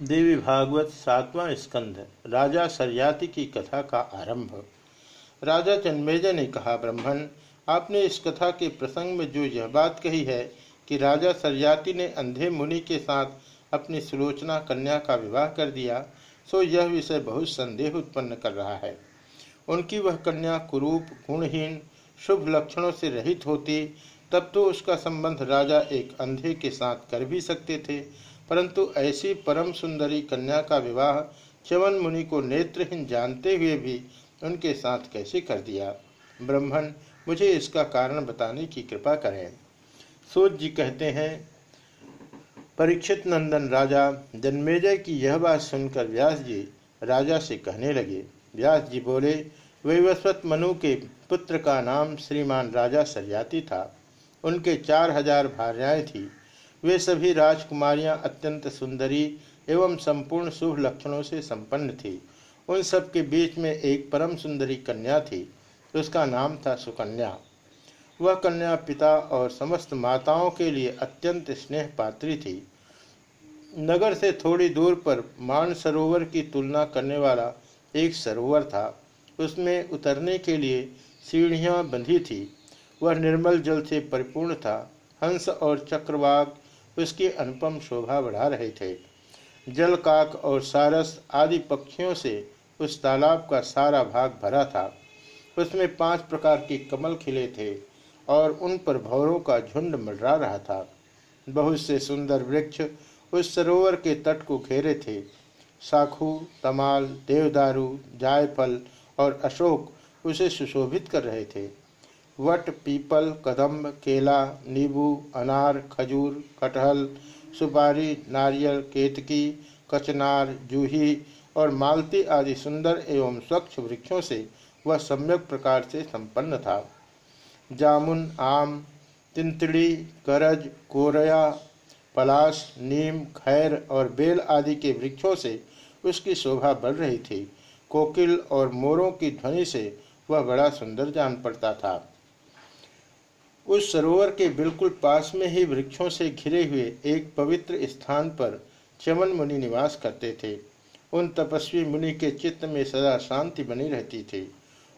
देवी भागवत सातवां स्कंध, राजा सरयाति की कथा का आरंभ। राजा जन्मेजय ने कहा ब्राह्मण आपने इस कथा के प्रसंग में जो यह बात कही है कि राजा सरयाति ने अंधे मुनि के साथ अपनी सुलोचना कन्या का विवाह कर दिया, सो यह विषय बहुत संदेह उत्पन्न कर रहा है। उनकी वह कन्या कुरूप, गुणहीन, शुभ लक्षणों से रहित होती, तब तो उसका संबंध राजा एक अंधे के साथ कर भी सकते थे परंतु ऐसी परम सुंदरी कन्या का विवाह च्यवन मुनि को नेत्रहीन जानते हुए भी उनके साथ कैसे कर दिया? ब्राह्मण मुझे इसका कारण बताने की कृपा करें। सूत जी कहते हैं, परीक्षित नंदन राजा, जन्मेजय की यह बात सुनकर व्यास जी राजा से कहने लगे। व्यास जी बोले, वैवस्वत मनु के पुत्र का नाम श्रीमान राजा सरयाती था। उनके चार हज़ार भार्याएँ थी। वे सभी राजकुमारियाँ अत्यंत सुंदरी एवं संपूर्ण शुभ लक्षणों से संपन्न थी। उन सब के बीच में एक परम सुंदरी कन्या थी, उसका नाम था सुकन्या। वह कन्या पिता और समस्त माताओं के लिए अत्यंत स्नेह पात्री थी। नगर से थोड़ी दूर पर मान सरोवर की तुलना करने वाला एक सरोवर था। उसमें उतरने के लिए सीढ़ियाँ बंधी थी। वह निर्मल जल से परिपूर्ण था। हंस और चक्रवाक उसकी अनुपम शोभा बढ़ा रहे थे। जल, काक और सारस आदि पक्षियों से उस तालाब का सारा भाग भरा था। उसमें पाँच प्रकार के कमल खिले थे और उन पर भौरों का झुंड मंडरा रहा था। बहुत से सुंदर वृक्ष उस सरोवर के तट को घेरे थे। साखू, तमाल, देवदारू, जायफल और अशोक उसे सुशोभित कर रहे थे। वट पीपल, कदम्ब, केला, नींबू, अनार, खजूर, कटहल, सुपारी, नारियल, केतकी, कचनार, जूही और मालती आदि सुंदर एवं स्वच्छ वृक्षों से वह सम्यक प्रकार से संपन्न था। जामुन, आम, तिंतड़ी करज कोरया, पलाश, नीम, खैर और बेल आदि के वृक्षों से उसकी शोभा बढ़ रही थी। कोकिल और मोरों की ध्वनि से वह बड़ा सुंदर जान पड़ता था। उस सरोवर के बिल्कुल पास में ही वृक्षों से घिरे हुए एक पवित्र स्थान पर चमन मुनि निवास करते थे। उन तपस्वी मुनि के चित्त में सदा शांति बनी रहती थी।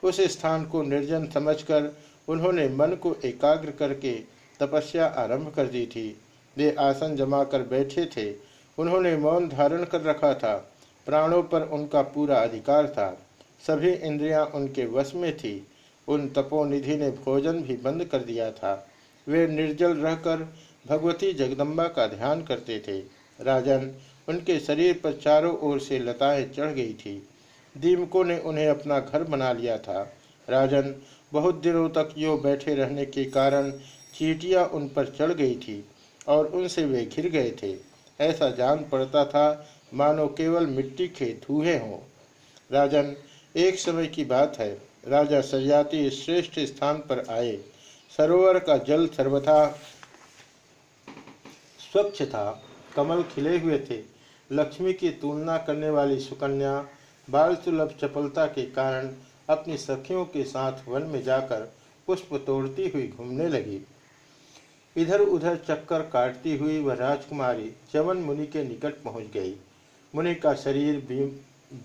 उस स्थान को निर्जन समझकर उन्होंने मन को एकाग्र करके तपस्या आरंभ कर दी थी। वे आसन जमा कर बैठे थे। उन्होंने मौन धारण कर रखा था। प्राणों पर उनका पूरा अधिकार था। सभी इंद्रियाँ उनके वश में थी। उन तपोनिधि ने भोजन भी बंद कर दिया था। वे निर्जल रहकर भगवती जगदम्बा का ध्यान करते थे। राजन उनके शरीर पर चारों ओर से लताएँ चढ़ गई थी। दीमकों ने उन्हें अपना घर बना लिया था। राजन बहुत दिनों तक यो बैठे रहने के कारण चीटियाँ उन पर चढ़ गई थी और उनसे वे घिर गए थे। ऐसा जान पड़ता था, मानो केवल मिट्टी के धूहे हों। राजन, एक समय की बात है। राजा सजाति श्रेष्ठ स्थान पर आए। सरोवर का जल सर्वथा स्वच्छ था, कमल खिले हुए थे। लक्ष्मी की तुलना करने वाली सुकन्या बाल सुलभ चपलता के कारण अपनी सखियों के साथ वन में जाकर पुष्प तोड़ती हुई घूमने लगी। इधर उधर चक्कर काटती हुई वह राजकुमारी चवन मुनि के निकट पहुँच गई। मुनि का शरीर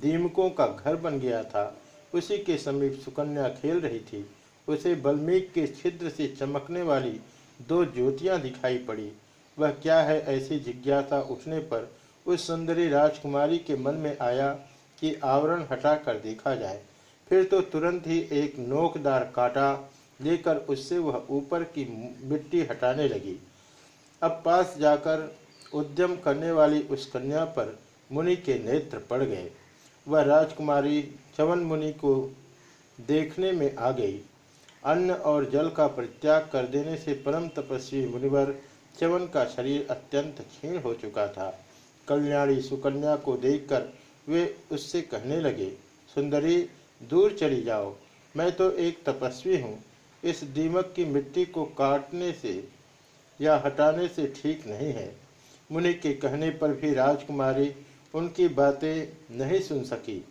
दीमकों का घर बन गया था। उसी के समीप सुकन्या खेल रही थी। उसे बल्मीक के छिद्र से चमकने वाली दो ज्योतियाँ दिखाई पड़ी। वह क्या है ऐसी जिज्ञासा उठने पर उस सुंदरी राजकुमारी के मन में आया कि आवरण हटाकर देखा जाए। फिर तो तुरंत ही एक नोकदार कांटा लेकर उससे वह ऊपर की मिट्टी हटाने लगी। अब पास जाकर उद्यम करने वाली उस कन्या पर मुनि के नेत्र पड़ गए। वह राजकुमारी चवन मुनि को देखने में आ गई। अन्न और जल का परित्याग कर देने से परम तपस्वी मुनिवर चवन का शरीर अत्यंत क्षीण हो चुका था। कल्याणी सुकन्या को देखकर वे उससे कहने लगे, सुंदरी, दूर चली जाओ। मैं तो एक तपस्वी हूँ। इस दीमक की मिट्टी को काटने से या हटाने से ठीक नहीं है। मुनि के कहने पर भी राजकुमारी उनकी बातें नहीं सुन सकी।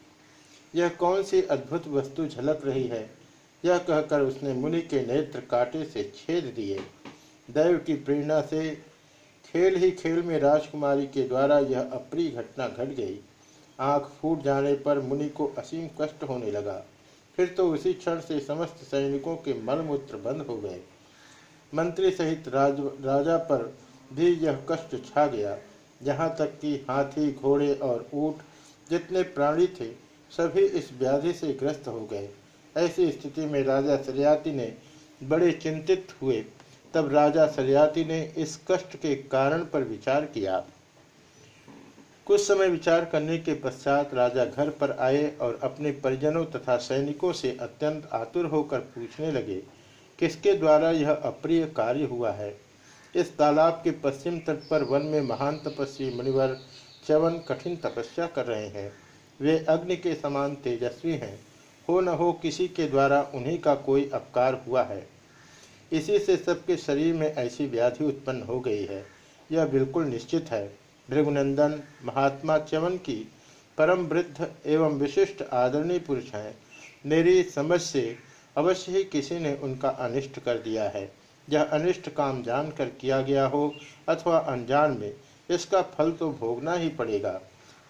यह कौन सी अद्भुत वस्तु झलक रही है? यह कहकर उसने मुनि के नेत्र कांटे से छेद दिए। दैव की प्रेरणा से खेल ही खेल में राजकुमारी के द्वारा यह अप्रिय घटना घट गई। आँख फूट जाने पर मुनि को असीम कष्ट होने लगा। फिर तो उसी क्षण से समस्त सैनिकों के मलमूत्र बंद हो गए। मंत्री सहित राज, राजा पर भी यह कष्ट छा गया। यहाँ तक कि हाथी, घोड़े और ऊँट जितने प्राणी थे, सभी इस व्याधि से ग्रस्त हो गए। ऐसी स्थिति में राजा सरियाती ने बड़े चिंतित हुए। तब राजा सरियाती ने इस कष्ट के कारण पर विचार किया। कुछ समय विचार करने के पश्चात राजा घर पर आए और अपने परिजनों तथा सैनिकों से अत्यंत आतुर होकर पूछने लगे, किसके द्वारा यह अप्रिय कार्य हुआ है? इस तालाब के पश्चिम तट पर वन में महान तपस्वी मुनिवर चवन कठिन तपस्या कर रहे हैं। वे अग्नि के समान तेजस्वी हैं। हो न हो किसी के द्वारा उन्हीं का कोई अपकार हुआ है। इसी से सबके शरीर में ऐसी व्याधि उत्पन्न हो गई है। यह बिल्कुल निश्चित है। भृगुनंदन, महात्मा च्यवन की परम वृद्ध एवं विशिष्ट आदरणीय पुरुष हैं। मेरी समझ से अवश्य ही किसी ने उनका अनिष्ट कर दिया है। यह अनिष्ट काम जानकर किया गया हो अथवा अनजान में, इसका फल तो भोगना ही पड़ेगा।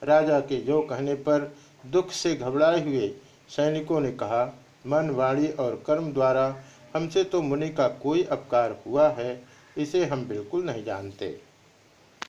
राजा के जो कहने पर दुख से घबराए हुए सैनिकों ने कहा, मन वाणी और कर्म द्वारा हमसे तो मुनि का कोई अपकार हुआ है, इसे हम बिल्कुल नहीं जानते।